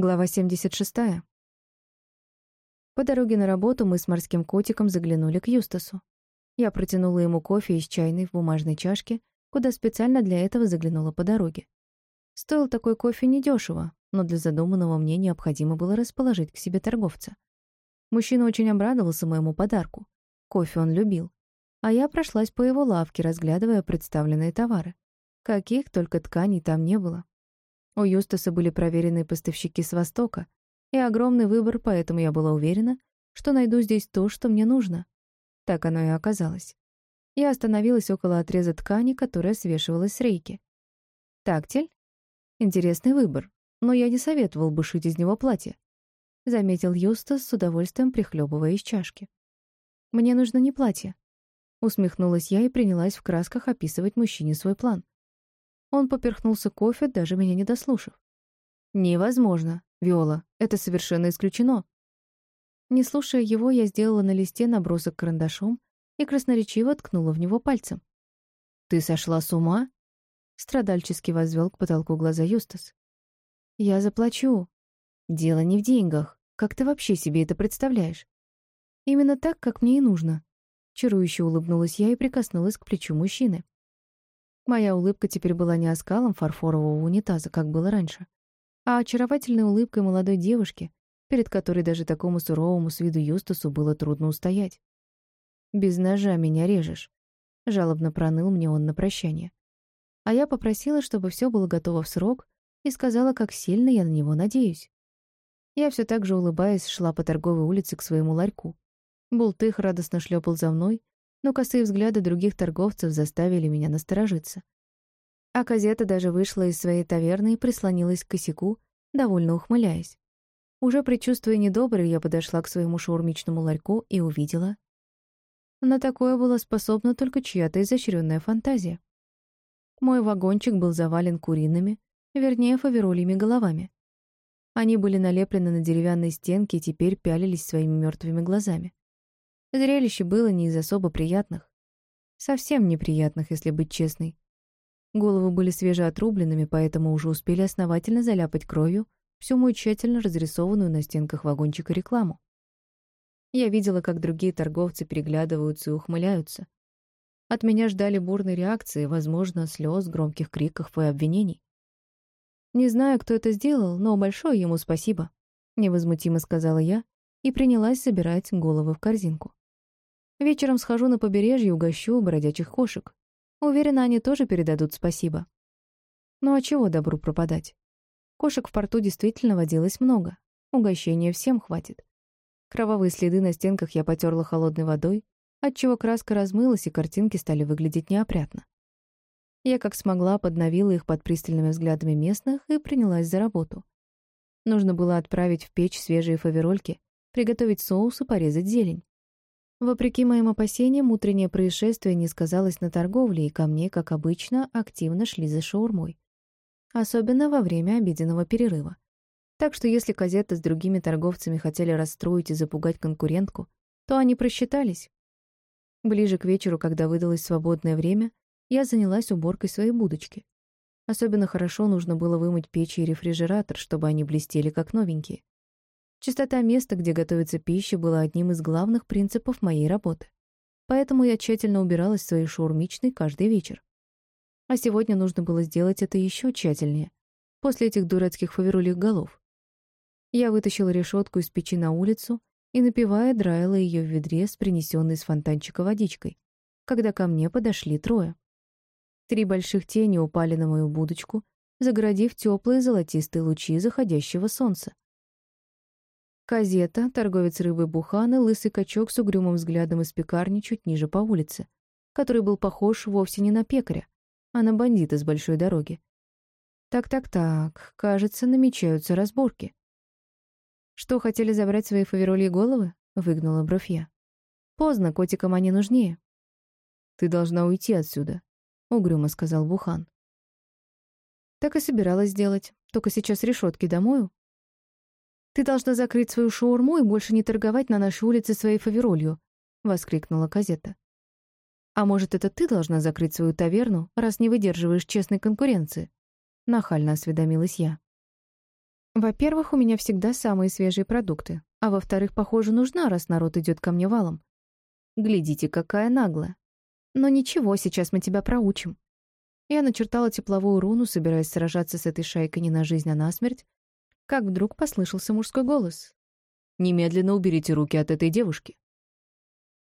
Глава 76. По дороге на работу мы с морским котиком заглянули к Юстасу. Я протянула ему кофе из чайной в бумажной чашке, куда специально для этого заглянула по дороге. Стоил такой кофе недешево, но для задуманного мне необходимо было расположить к себе торговца. Мужчина очень обрадовался моему подарку. Кофе он любил. А я прошлась по его лавке, разглядывая представленные товары. Каких только тканей там не было. У Юстаса были проверенные поставщики с Востока и огромный выбор, поэтому я была уверена, что найду здесь то, что мне нужно. Так оно и оказалось. Я остановилась около отреза ткани, которая свешивалась с рейки. Тактиль? Интересный выбор, но я не советовал бы шить из него платье. Заметил Юстас с удовольствием прихлебывая из чашки. Мне нужно не платье. Усмехнулась я и принялась в красках описывать мужчине свой план. Он поперхнулся кофе, даже меня не дослушав. «Невозможно, Виола, это совершенно исключено». Не слушая его, я сделала на листе набросок карандашом и красноречиво ткнула в него пальцем. «Ты сошла с ума?» Страдальчески возвел к потолку глаза Юстас. «Я заплачу». «Дело не в деньгах. Как ты вообще себе это представляешь?» «Именно так, как мне и нужно». Чарующе улыбнулась я и прикоснулась к плечу мужчины. Моя улыбка теперь была не оскалом фарфорового унитаза, как было раньше, а очаровательной улыбкой молодой девушки, перед которой даже такому суровому с виду Юстасу было трудно устоять. «Без ножа меня режешь», — жалобно проныл мне он на прощание. А я попросила, чтобы все было готово в срок, и сказала, как сильно я на него надеюсь. Я все так же, улыбаясь, шла по торговой улице к своему ларьку. Бултых радостно шлепал за мной, но косые взгляды других торговцев заставили меня насторожиться. А Казета даже вышла из своей таверны и прислонилась к косяку, довольно ухмыляясь. Уже предчувствуя недоброе, я подошла к своему шаурмичному ларьку и увидела. На такое была способна только чья-то изощренная фантазия. Мой вагончик был завален куриными, вернее, фаверольями головами. Они были налеплены на деревянные стенки и теперь пялились своими мертвыми глазами. Зрелище было не из особо приятных. Совсем неприятных, если быть честной. Головы были свежеотрубленными, поэтому уже успели основательно заляпать кровью всю мою тщательно разрисованную на стенках вагончика рекламу. Я видела, как другие торговцы переглядываются и ухмыляются. От меня ждали бурной реакции, возможно, слез, громких криков и обвинений. «Не знаю, кто это сделал, но большое ему спасибо», — невозмутимо сказала я и принялась собирать головы в корзинку. Вечером схожу на побережье, угощу бродячих кошек. Уверена, они тоже передадут спасибо. Ну а чего добру пропадать? Кошек в порту действительно водилось много. Угощения всем хватит. Кровавые следы на стенках я потерла холодной водой, отчего краска размылась, и картинки стали выглядеть неопрятно. Я как смогла подновила их под пристальными взглядами местных и принялась за работу. Нужно было отправить в печь свежие фаверольки, приготовить соус и порезать зелень. Вопреки моим опасениям, утреннее происшествие не сказалось на торговле, и ко мне, как обычно, активно шли за шаурмой. Особенно во время обеденного перерыва. Так что если Казета с другими торговцами хотели расстроить и запугать конкурентку, то они просчитались. Ближе к вечеру, когда выдалось свободное время, я занялась уборкой своей будочки. Особенно хорошо нужно было вымыть печи и рефрижератор, чтобы они блестели как новенькие. Чистота места, где готовится пища, была одним из главных принципов моей работы. Поэтому я тщательно убиралась в своей шаурмичной каждый вечер. А сегодня нужно было сделать это еще тщательнее, после этих дурацких фаверулих голов. Я вытащила решетку из печи на улицу и, напивая, драила ее в ведре с принесенной из фонтанчика водичкой, когда ко мне подошли трое. Три больших тени упали на мою будочку, загородив теплые золотистые лучи заходящего солнца. Казета, торговец рыбой Бухан и лысый качок с угрюмым взглядом из пекарни чуть ниже по улице, который был похож вовсе не на пекаря, а на бандита с большой дороги. Так-так-так, кажется, намечаются разборки. Что, хотели забрать свои фаверольи головы? Выгнула бровь. Поздно, котикам они нужнее. Ты должна уйти отсюда, угрюмо сказал Бухан. Так и собиралась сделать, только сейчас решетки домою, «Ты должна закрыть свою шаурму и больше не торговать на нашей улице своей фаверолью», — воскликнула Казета. «А может, это ты должна закрыть свою таверну, раз не выдерживаешь честной конкуренции?» — нахально осведомилась я. Во-первых, у меня всегда самые свежие продукты. А во-вторых, похоже, нужна, раз народ идет ко мне валом. Глядите, какая наглая. Но ничего, сейчас мы тебя проучим. Я начертала тепловую руну, собираясь сражаться с этой шайкой не на жизнь, а на смерть, как вдруг послышался мужской голос. «Немедленно уберите руки от этой девушки».